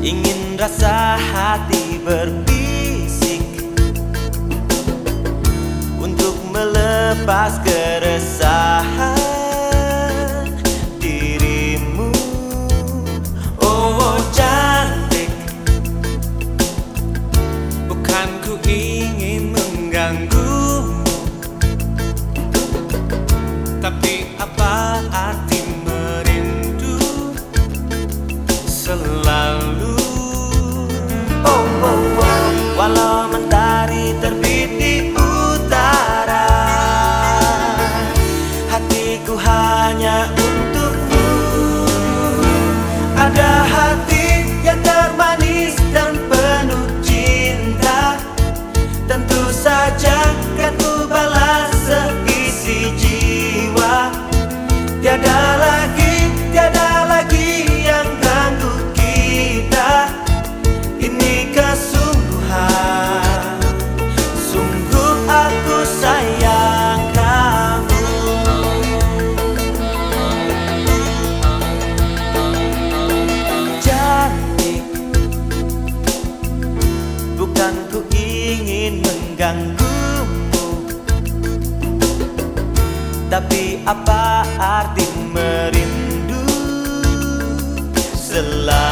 Ingin rasa hati berbisik Untuk melepas keresahan mengganggumu. Tapi apa arti merindu? Selalu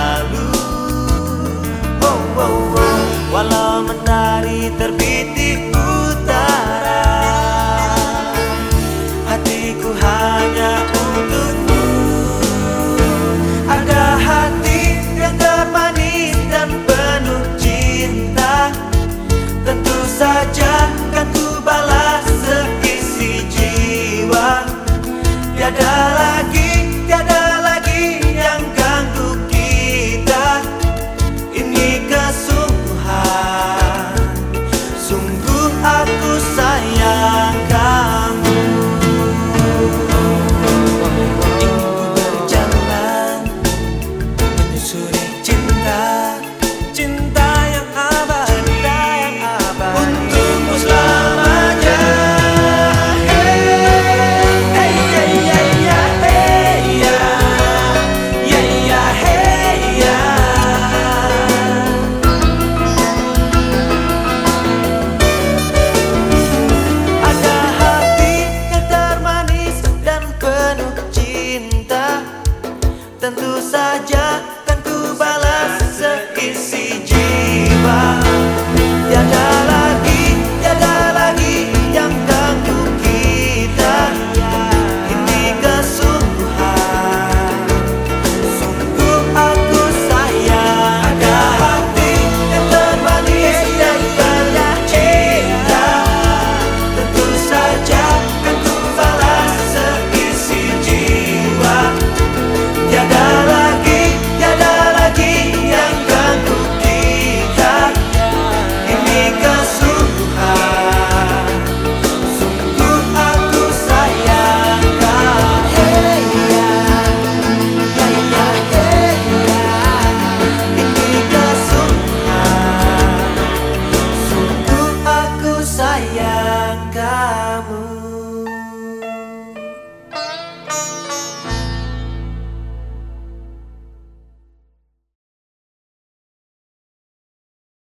tentu saja.